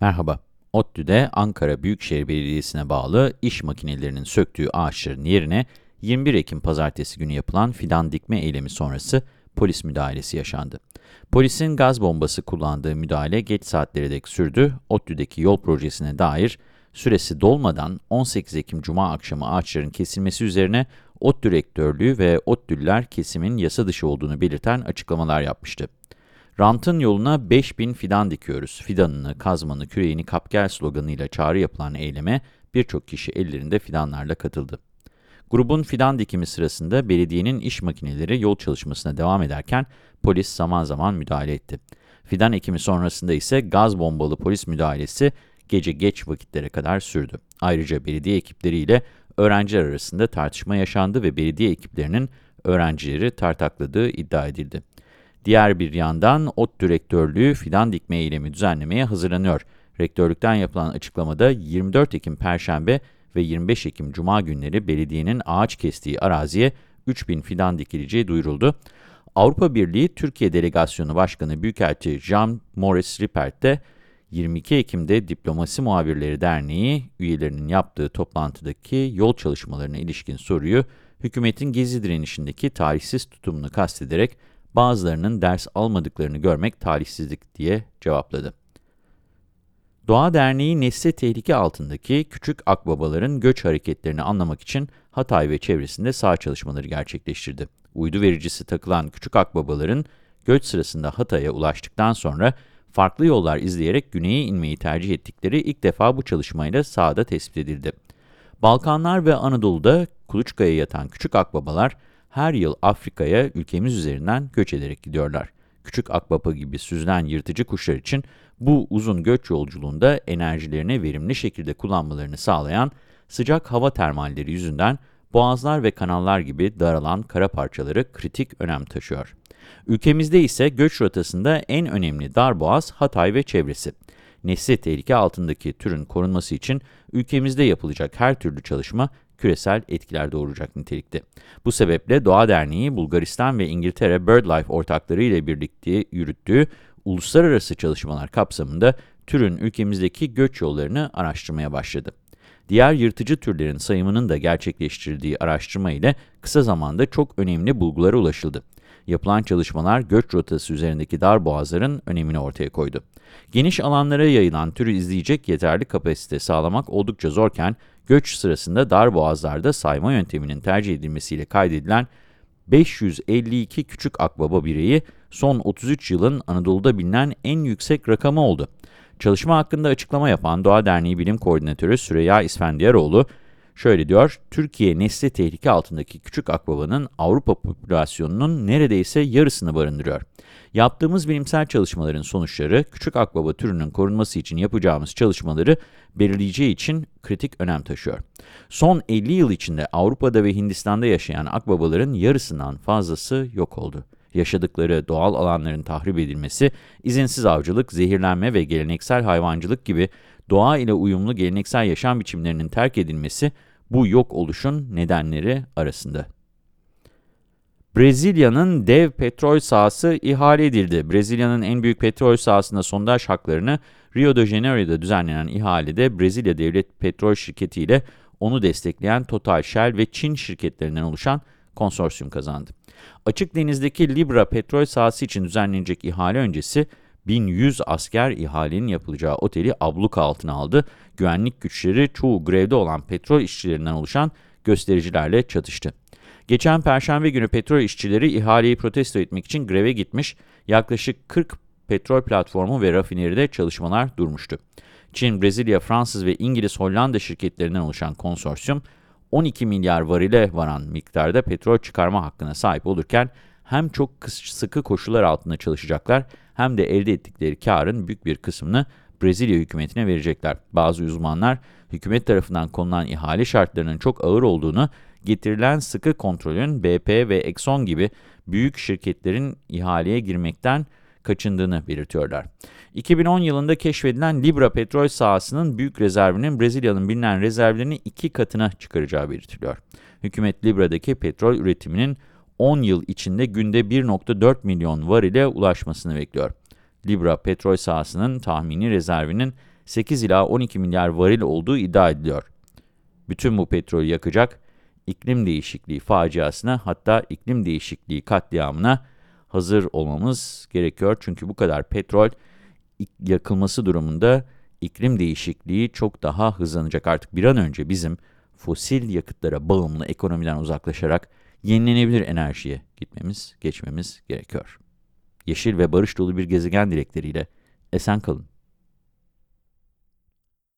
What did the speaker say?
Merhaba. ODTÜ'de Ankara Büyükşehir Belediyesi'ne bağlı iş makinelerinin söktüğü ağaçların yerine 21 Ekim pazartesi günü yapılan fidan dikme eylemi sonrası polis müdahalesi yaşandı. Polisin gaz bombası kullandığı müdahale geç saatlere dek sürdü. ODTÜ'deki yol projesine dair süresi dolmadan 18 Ekim Cuma akşamı ağaçların kesilmesi üzerine ODTÜ Rektörlüğü ve ODTÜ'lüler kesimin yasa dışı olduğunu belirten açıklamalar yapmıştı. Rantın yoluna 5000 fidan dikiyoruz. Fidanını, kazmanı, küreğini kap sloganıyla çağrı yapılan eyleme birçok kişi ellerinde fidanlarla katıldı. Grubun fidan dikimi sırasında belediyenin iş makineleri yol çalışmasına devam ederken polis zaman zaman müdahale etti. Fidan ekimi sonrasında ise gaz bombalı polis müdahalesi gece geç vakitlere kadar sürdü. Ayrıca belediye ekipleriyle öğrenciler arasında tartışma yaşandı ve belediye ekiplerinin öğrencileri tartakladığı iddia edildi. Diğer bir yandan ODTÜ Rektörlüğü fidan dikme eylemi düzenlemeye hazırlanıyor. Rektörlükten yapılan açıklamada 24 Ekim Perşembe ve 25 Ekim Cuma günleri belediyenin ağaç kestiği araziye 3000 fidan dikileceği duyuruldu. Avrupa Birliği Türkiye Delegasyonu Başkanı Büyükelçi Jean Maurice Ripert de 22 Ekim'de Diplomasi Muhabirleri Derneği üyelerinin yaptığı toplantıdaki yol çalışmalarına ilişkin soruyu hükümetin gezi direnişindeki tarihsiz tutumunu kastederek bazılarının ders almadıklarını görmek talihsizlik diye cevapladı. Doğa Derneği nesli tehlike altındaki küçük akbabaların göç hareketlerini anlamak için Hatay ve çevresinde sağ çalışmaları gerçekleştirdi. Uydu vericisi takılan küçük akbabaların göç sırasında Hatay'a ulaştıktan sonra farklı yollar izleyerek güneye inmeyi tercih ettikleri ilk defa bu çalışmayla sahada tespit edildi. Balkanlar ve Anadolu'da kuluçkaya yatan küçük akbabalar her yıl Afrika'ya ülkemiz üzerinden göç ederek gidiyorlar. Küçük akbaba gibi süzülen yırtıcı kuşlar için bu uzun göç yolculuğunda enerjilerini verimli şekilde kullanmalarını sağlayan sıcak hava termalleri yüzünden boğazlar ve kanallar gibi daralan kara parçaları kritik önem taşıyor. Ülkemizde ise göç rotasında en önemli dar boğaz Hatay ve çevresi. Nesli tehlike altındaki türün korunması için ülkemizde yapılacak her türlü çalışma küresel etkiler doğuracak nitelikte. Bu sebeple Doğa Derneği, Bulgaristan ve İngiltere BirdLife ortakları ile birlikte yürüttüğü uluslararası çalışmalar kapsamında türün ülkemizdeki göç yollarını araştırmaya başladı. Diğer yırtıcı türlerin sayımının da gerçekleştirdiği araştırma ile kısa zamanda çok önemli bulgulara ulaşıldı. Yapılan çalışmalar göç rotası üzerindeki dar boğazların önemini ortaya koydu. Geniş alanlara yayılan türü izleyecek yeterli kapasite sağlamak oldukça zorken, göç sırasında dar boğazlarda sayma yönteminin tercih edilmesiyle kaydedilen 552 küçük akbaba bireyi son 33 yılın Anadolu'da bilinen en yüksek rakamı oldu. Çalışma hakkında açıklama yapan Doğa Derneği Bilim Koordinatörü Süreyya İsfendiyaroğlu, şöyle diyor, Türkiye nesli tehlike altındaki küçük akbabanın Avrupa popülasyonunun neredeyse yarısını barındırıyor. Yaptığımız bilimsel çalışmaların sonuçları, küçük akbaba türünün korunması için yapacağımız çalışmaları belirleyeceği için kritik önem taşıyor. Son 50 yıl içinde Avrupa'da ve Hindistan'da yaşayan akbabaların yarısından fazlası yok oldu. Yaşadıkları doğal alanların tahrip edilmesi, izinsiz avcılık, zehirlenme ve geleneksel hayvancılık gibi doğa ile uyumlu geleneksel yaşam biçimlerinin terk edilmesi bu yok oluşun nedenleri arasında. Brezilya'nın dev petrol sahası ihale edildi. Brezilya'nın en büyük petrol sahasında sondaj haklarını Rio de Janeiro'da düzenlenen ihalede Brezilya Devlet Petrol Şirketi ile onu destekleyen Total, Shell ve Çin şirketlerinden oluşan konsorsiyum kazandı. Açık denizdeki Libra petrol sahası için düzenlenecek ihale öncesi 1100 asker ihalenin yapılacağı oteli abluka altına aldı. Güvenlik güçleri çoğu grevde olan petrol işçilerinden oluşan göstericilerle çatıştı. Geçen perşembe günü petrol işçileri ihaleyi protesto etmek için greve gitmiş, yaklaşık 40 petrol platformu ve rafineride çalışmalar durmuştu. Çin, Brezilya, Fransız ve İngiliz, Hollanda şirketlerinden oluşan konsorsiyum, 12 milyar varile varan miktarda petrol çıkarma hakkına sahip olurken, hem çok sıkı koşullar altında çalışacaklar, hem de elde ettikleri karın büyük bir kısmını Brezilya hükümetine verecekler. Bazı uzmanlar, hükümet tarafından konulan ihale şartlarının çok ağır olduğunu getirilen sıkı kontrolün BP ve Exxon gibi büyük şirketlerin ihaleye girmekten kaçındığını belirtiyorlar. 2010 yılında keşfedilen Libra petrol sahasının büyük rezervinin Brezilya'nın bilinen rezervlerini iki katına çıkaracağı belirtiliyor. Hükümet Libra'daki petrol üretiminin 10 yıl içinde günde 1.4 milyon var ile ulaşmasını bekliyor. Libra petrol sahasının tahmini rezervinin 8 ila 12 milyar varil olduğu iddia ediliyor. Bütün bu petrolü yakacak, iklim değişikliği faciasına hatta iklim değişikliği katliamına hazır olmamız gerekiyor. Çünkü bu kadar petrol yakılması durumunda iklim değişikliği çok daha hızlanacak. Artık bir an önce bizim fosil yakıtlara bağımlı ekonomiden uzaklaşarak yenilenebilir enerjiye gitmemiz, geçmemiz gerekiyor. Yeşil ve barış dolu bir gezegen dilekleriyle esen kalın.